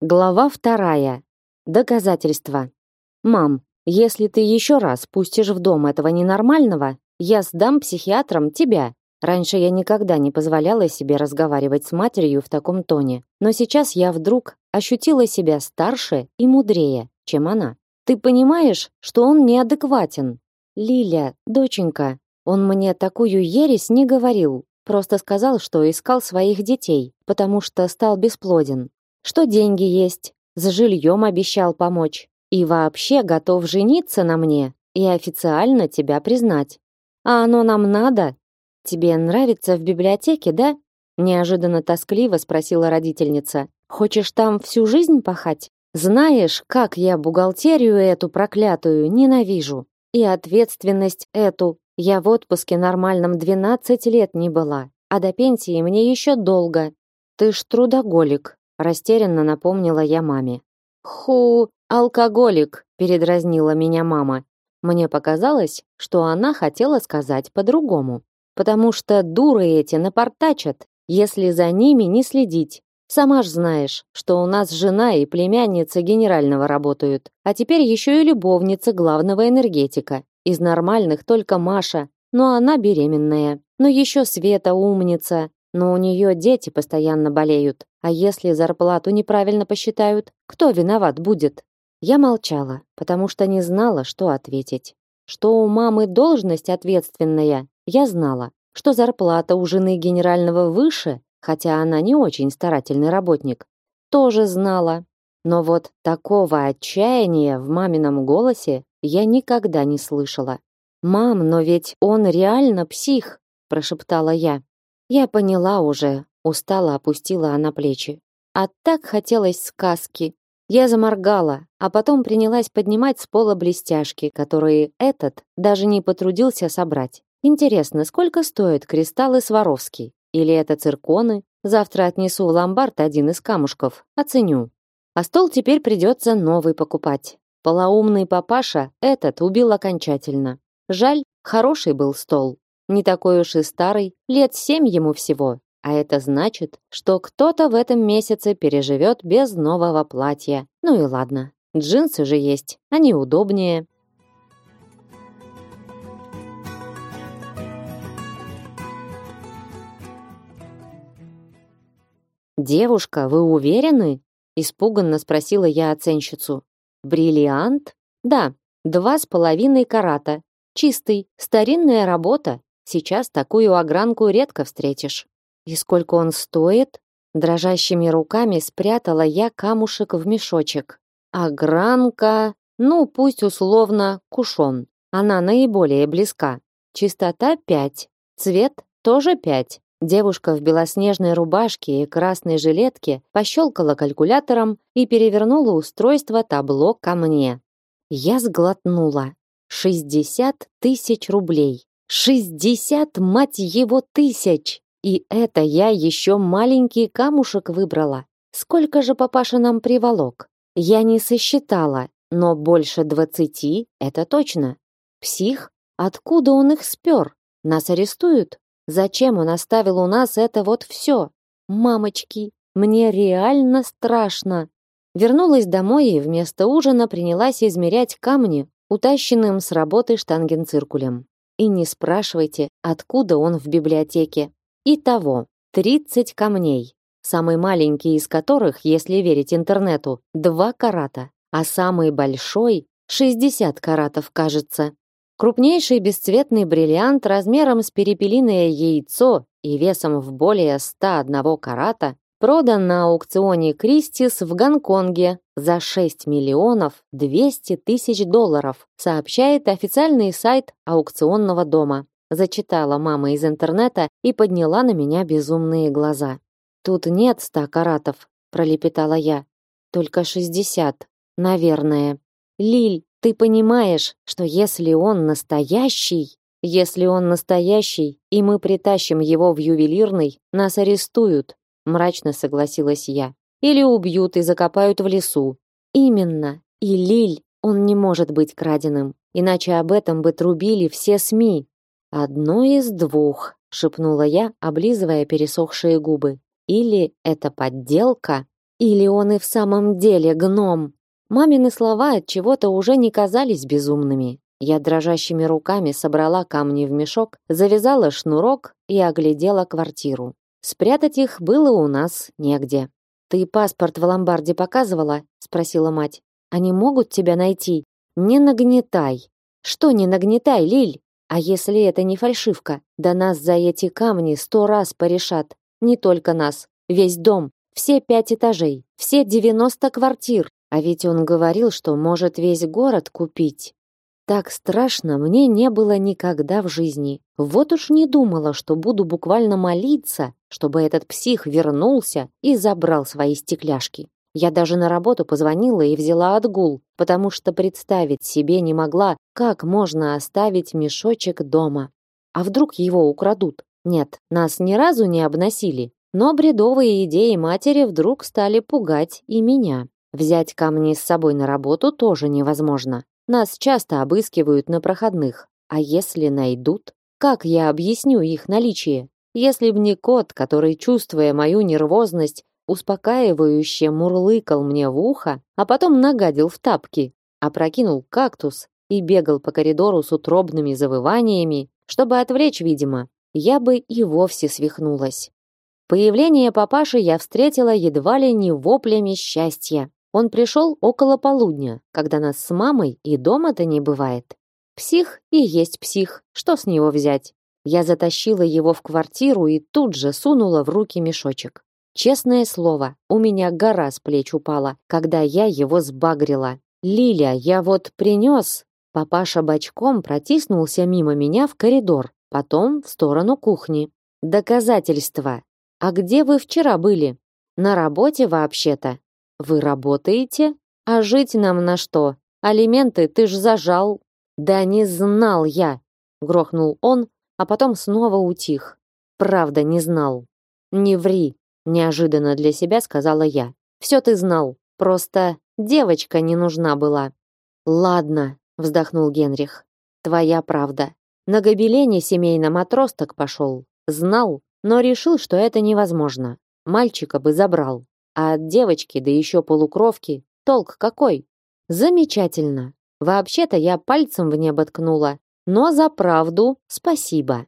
Глава вторая. Доказательства. Мам, если ты еще раз пустишь в дом этого ненормального, я сдам психиатрам тебя. Раньше я никогда не позволяла себе разговаривать с матерью в таком тоне, но сейчас я вдруг ощутила себя старше и мудрее, чем она. Ты понимаешь, что он неадекватен? Лиля, доченька, он мне такую ересь не говорил, просто сказал, что искал своих детей, потому что стал бесплоден что деньги есть, с жильем обещал помочь и вообще готов жениться на мне и официально тебя признать. А оно нам надо? Тебе нравится в библиотеке, да? Неожиданно тоскливо спросила родительница. Хочешь там всю жизнь пахать? Знаешь, как я бухгалтерию эту проклятую ненавижу. И ответственность эту. Я в отпуске нормальном 12 лет не была, а до пенсии мне еще долго. Ты ж трудоголик, растерянно напомнила я маме. Ху, алкоголик, передразнила меня мама. Мне показалось, что она хотела сказать по-другому, потому что дуры эти напортачат, если за ними не следить. Сама ж знаешь, что у нас жена и племянница генерального работают, а теперь еще и любовница главного энергетика. Из нормальных только Маша, но она беременная. Но еще Света умница, но у нее дети постоянно болеют. А если зарплату неправильно посчитают, кто виноват будет? Я молчала, потому что не знала, что ответить. Что у мамы должность ответственная, я знала. Что зарплата у жены генерального выше, хотя она не очень старательный работник, тоже знала. Но вот такого отчаяния в мамином голосе я никогда не слышала. «Мам, но ведь он реально псих», прошептала я. Я поняла уже, устало опустила она плечи. А так хотелось сказки. Я заморгала, а потом принялась поднимать с пола блестяшки, которые этот даже не потрудился собрать. Интересно, сколько стоят кристаллы Сваровский? Или это цирконы? Завтра отнесу в ломбард один из камушков, оценю. А стол теперь придется новый покупать. Полоумный папаша этот убил окончательно. Жаль, хороший был стол. Не такой уж и старый, лет семь ему всего. А это значит, что кто-то в этом месяце переживет без нового платья. Ну и ладно. Джинсы же есть, они удобнее. «Девушка, вы уверены?» – испуганно спросила я оценщицу. «Бриллиант?» «Да, два с половиной карата. Чистый, старинная работа, Сейчас такую огранку редко встретишь. И сколько он стоит? Дрожащими руками спрятала я камушек в мешочек. Огранка, ну, пусть условно кушон. Она наиболее близка. Чистота 5, цвет тоже 5. Девушка в белоснежной рубашке и красной жилетке пощелкала калькулятором и перевернула устройство табло ко мне. Я сглотнула. 60 тысяч рублей. Шестьдесят, мать его, тысяч! И это я еще маленький камушек выбрала. Сколько же папаша нам приволок? Я не сосчитала, но больше двадцати — это точно. Псих? Откуда он их спер? Нас арестуют? Зачем он оставил у нас это вот все? Мамочки, мне реально страшно. Вернулась домой и вместо ужина принялась измерять камни, утащенным с работы штангенциркулем. И не спрашивайте, откуда он в библиотеке. Итого, 30 камней, самый маленький из которых, если верить интернету, 2 карата, а самый большой 60 каратов, кажется. Крупнейший бесцветный бриллиант размером с перепелиное яйцо и весом в более 101 карата продан на аукционе Кристис в Гонконге за 6 миллионов 200 тысяч долларов, сообщает официальный сайт аукционного дома. Зачитала мама из интернета и подняла на меня безумные глаза. Тут нет ста каратов, пролепетала я. Только шестьдесят, наверное. Лиль, ты понимаешь, что если он настоящий, если он настоящий, и мы притащим его в ювелирный, нас арестуют, мрачно согласилась я. Или убьют и закопают в лесу. Именно. И Лиль, он не может быть краденым, иначе об этом бы трубили все СМИ. Одно из двух, шепнула я, облизывая пересохшие губы. Или это подделка, Или он и в самом деле гном? Мамины слова от чего-то уже не казались безумными. Я дрожащими руками собрала камни в мешок, завязала шнурок и оглядела квартиру. Спрятать их было у нас негде. Ты паспорт в ломбарде показывала? спросила мать. Они могут тебя найти? Не нагнетай. Что не нагнетай, Лиль? А если это не фальшивка? Да нас за эти камни сто раз порешат. Не только нас, весь дом, все пять этажей, все девяносто квартир. А ведь он говорил, что может весь город купить. Так страшно мне не было никогда в жизни. Вот уж не думала, что буду буквально молиться, чтобы этот псих вернулся и забрал свои стекляшки. Я даже на работу позвонила и взяла отгул, потому что представить себе не могла, как можно оставить мешочек дома. А вдруг его украдут? Нет, нас ни разу не обносили, но бредовые идеи матери вдруг стали пугать и меня. Взять камни с собой на работу тоже невозможно. Нас часто обыскивают на проходных. А если найдут? Как я объясню их наличие? Если б не кот, который, чувствуя мою нервозность, успокаивающе мурлыкал мне в ухо, а потом нагадил в тапки, опрокинул кактус и бегал по коридору с утробными завываниями, чтобы отвлечь, видимо, я бы и вовсе свихнулась. Появление папаши я встретила едва ли не воплями счастья. Он пришел около полудня, когда нас с мамой и дома-то не бывает. Псих и есть псих, что с него взять? Я затащила его в квартиру и тут же сунула в руки мешочек. Честное слово, у меня гора с плеч упала, когда я его сбагрила. «Лиля, я вот принес...» Папаша бочком протиснулся мимо меня в коридор, потом в сторону кухни. «Доказательства. А где вы вчера были?» «На работе вообще-то», вы работаете? А жить нам на что? Алименты ты ж зажал. Да не знал я, грохнул он, а потом снова утих. Правда, не знал. Не ври, неожиданно для себя сказала я. Все ты знал, просто девочка не нужна была. Ладно, вздохнул Генрих. Твоя правда. На гобелене семейном отросток пошел. Знал, но решил, что это невозможно. Мальчика бы забрал. А от девочки, да еще полукровки, толк какой? Замечательно. Вообще-то я пальцем в небо ткнула. Но за правду спасибо.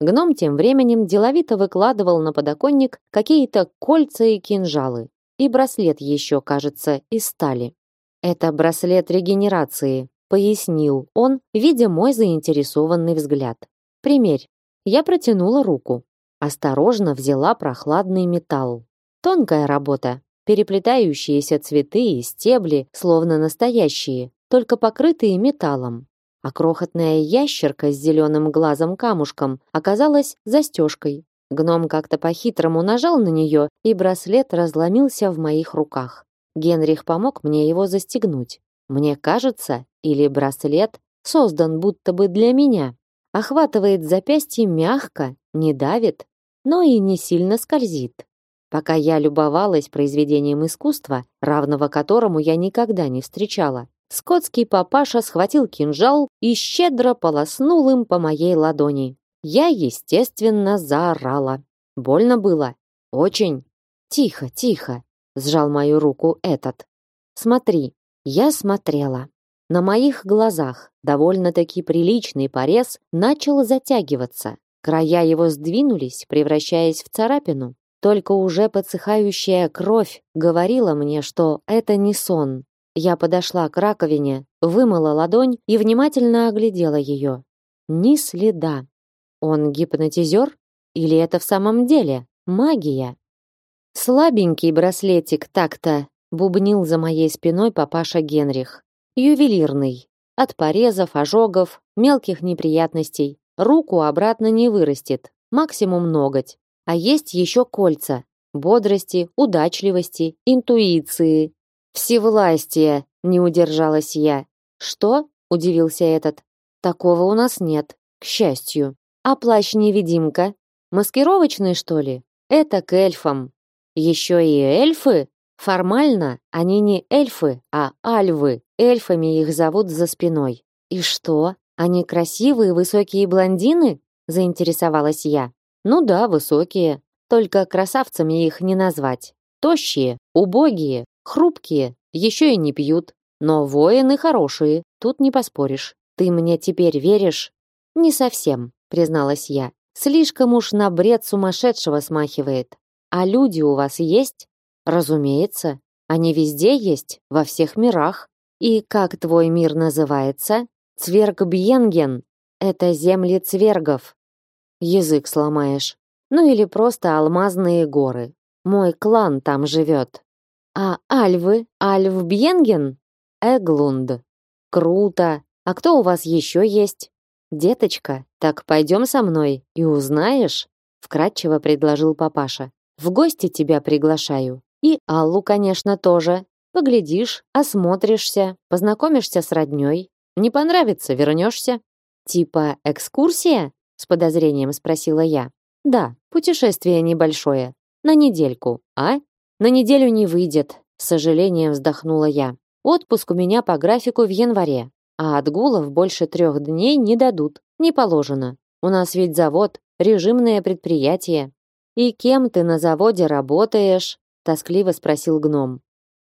Гном тем временем деловито выкладывал на подоконник какие-то кольца и кинжалы. И браслет еще, кажется, из стали. Это браслет регенерации, пояснил он, видя мой заинтересованный взгляд. Примерь. Я протянула руку. Осторожно взяла прохладный металл. Тонкая работа, переплетающиеся цветы и стебли, словно настоящие, только покрытые металлом. А крохотная ящерка с зеленым глазом-камушком оказалась застежкой. Гном как-то по-хитрому нажал на нее, и браслет разломился в моих руках. Генрих помог мне его застегнуть. Мне кажется, или браслет создан будто бы для меня. Охватывает запястье мягко, не давит, но и не сильно скользит. Пока я любовалась произведением искусства, равного которому я никогда не встречала, скотский папаша схватил кинжал и щедро полоснул им по моей ладони. Я, естественно, заорала. Больно было. Очень. Тихо, тихо, сжал мою руку этот. Смотри, я смотрела. На моих глазах довольно-таки приличный порез начал затягиваться. Края его сдвинулись, превращаясь в царапину. Только уже подсыхающая кровь говорила мне, что это не сон. Я подошла к раковине, вымыла ладонь и внимательно оглядела ее. Ни следа. Он гипнотизер? Или это в самом деле магия? Слабенький браслетик так-то бубнил за моей спиной папаша Генрих. Ювелирный. От порезов, ожогов, мелких неприятностей. Руку обратно не вырастет. Максимум ноготь. А есть еще кольца бодрости, удачливости, интуиции, всевластия, не удержалась я. Что? удивился этот. Такого у нас нет, к счастью. А плащ-невидимка? Маскировочный, что ли? Это к эльфам. Еще и эльфы? Формально они не эльфы, а альвы. Эльфами их зовут за спиной. И что? Они красивые высокие блондины? заинтересовалась я. Ну да, высокие. Только красавцами их не назвать. Тощие, убогие, хрупкие, еще и не пьют. Но воины хорошие, тут не поспоришь. Ты мне теперь веришь? Не совсем, призналась я. Слишком уж на бред сумасшедшего смахивает. А люди у вас есть? Разумеется, они везде есть, во всех мирах. И как твой мир называется? Цвергбьенген. Это земли цвергов. Язык сломаешь. Ну или просто алмазные горы. Мой клан там живет. А альвы? Альвбьенген? Эглунд. Круто. А кто у вас еще есть? Деточка, так пойдем со мной и узнаешь, вкратчиво предложил папаша. В гости тебя приглашаю. И Аллу, конечно, тоже. Поглядишь, осмотришься, познакомишься с роднёй. Не понравится, вернешься. Типа экскурсия? С подозрением спросила я. Да, путешествие небольшое. На недельку, а? На неделю не выйдет, с сожалением вздохнула я. Отпуск у меня по графику в январе, а отгулов больше трех дней не дадут. Не положено. У нас ведь завод, режимное предприятие. И кем ты на заводе работаешь? тоскливо спросил гном.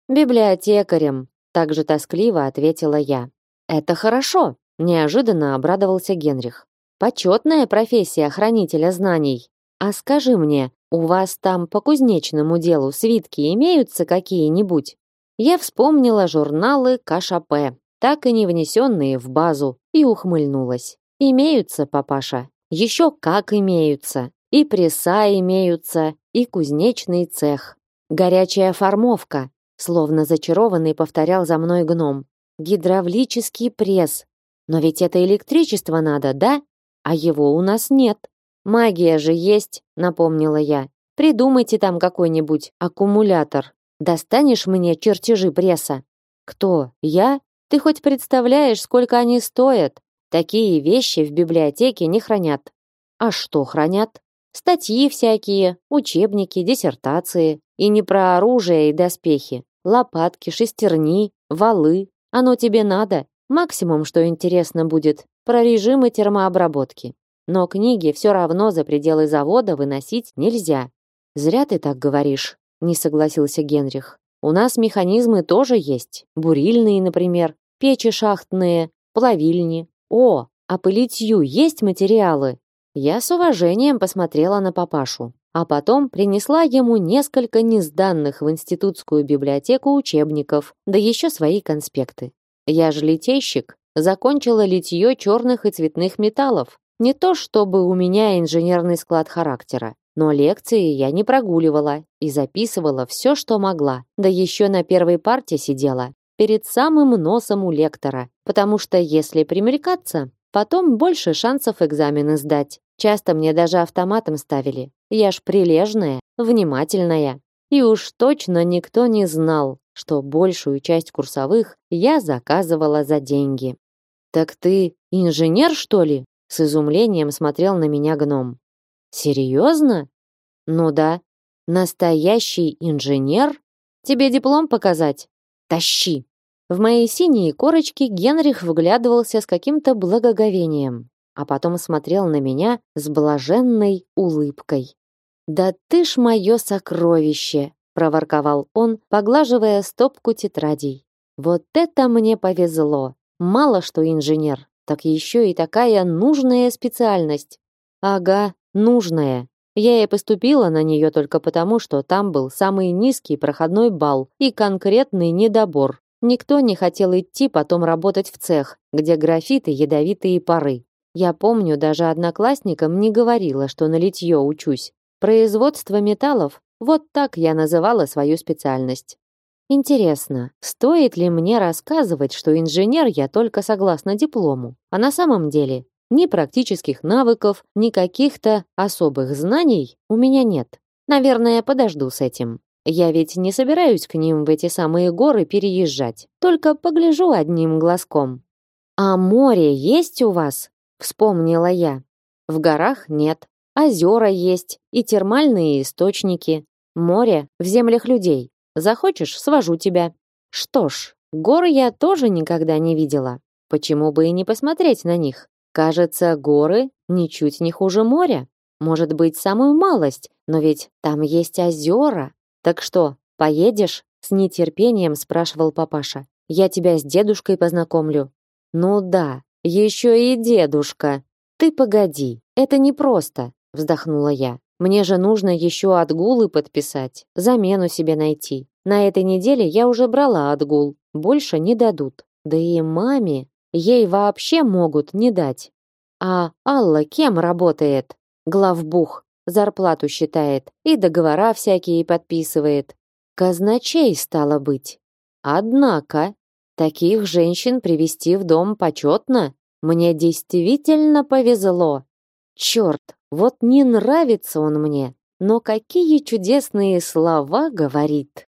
Библиотекарем, также тоскливо ответила я. Это хорошо, неожиданно обрадовался Генрих. Почетная профессия хранителя знаний. А скажи мне, у вас там по кузнечному делу свитки имеются какие-нибудь? Я вспомнила журналы КШП, так и не внесенные в базу, и ухмыльнулась. Имеются, папаша. Еще как имеются. И пресса имеются, и кузнечный цех. Горячая формовка, словно зачарованный повторял за мной гном. Гидравлический пресс. Но ведь это электричество надо, да? А его у нас нет. Магия же есть, напомнила я. Придумайте там какой-нибудь аккумулятор. Достанешь мне чертежи пресса? Кто? Я? Ты хоть представляешь, сколько они стоят? Такие вещи в библиотеке не хранят. А что хранят? Статьи всякие, учебники, диссертации. И не про оружие и доспехи. Лопатки, шестерни, валы. Оно тебе надо. Максимум, что интересно будет, про режимы термообработки. Но книги все равно за пределы завода выносить нельзя. Зря ты так говоришь не согласился Генрих. У нас механизмы тоже есть. Бурильные, например, печи шахтные, плавильни. О, а по литью есть материалы? Я с уважением посмотрела на папашу, а потом принесла ему несколько несданных в институтскую библиотеку учебников, да еще свои конспекты. Я же литейщик, закончила литье черных и цветных металлов. Не то чтобы у меня инженерный склад характера, но лекции я не прогуливала и записывала все, что могла. Да еще на первой парте сидела, перед самым носом у лектора, потому что если примелькаться, потом больше шансов экзамены сдать. Часто мне даже автоматом ставили. Я ж прилежная, внимательная. И уж точно никто не знал, что большую часть курсовых я заказывала за деньги. «Так ты инженер, что ли?» С изумлением смотрел на меня гном. Серьезно? Ну да. Настоящий инженер? Тебе диплом показать? Тащи. В мои синие корочки Генрих вглядывался с каким-то благоговением, а потом смотрел на меня с блаженной улыбкой. «Да ты ж мое сокровище!» — проворковал он, поглаживая стопку тетрадей. «Вот это мне повезло! Мало что инженер, так еще и такая нужная специальность!» «Ага, нужная. Я и поступила на нее только потому, что там был самый низкий проходной балл и конкретный недобор. Никто не хотел идти потом работать в цех, где графиты ядовитые пары. Я помню, даже одноклассникам не говорила, что на литье учусь. Производство металлов – вот так я называла свою специальность. Интересно, стоит ли мне рассказывать, что инженер я только согласно диплому, а на самом деле ни практических навыков, ни каких-то особых знаний у меня нет. Наверное, подожду с этим. Я ведь не собираюсь к ним в эти самые горы переезжать. Только погляжу одним глазком. А море есть у вас? Вспомнила я. В горах нет. Озера есть и термальные источники. Море в землях людей. Захочешь, свожу тебя. Что ж, горы я тоже никогда не видела. Почему бы и не посмотреть на них? Кажется, горы ничуть не хуже моря. Может быть, самую малость, но ведь там есть озера. Так что, Поедешь? С нетерпением спрашивал папаша. Я тебя с дедушкой познакомлю. Ну да, еще и дедушка. Ты погоди, это не просто, вздохнула я. Мне же нужно еще отгулы подписать, замену себе найти. На этой неделе я уже брала отгул, больше не дадут. Да и маме, ей вообще могут не дать. А Алла кем работает? Главбух. Зарплату считает и договора всякие подписывает. Казначей стало быть. Однако, таких женщин привести в дом почетно. Мне действительно повезло. Черт, вот не нравится он мне, но какие чудесные слова говорит.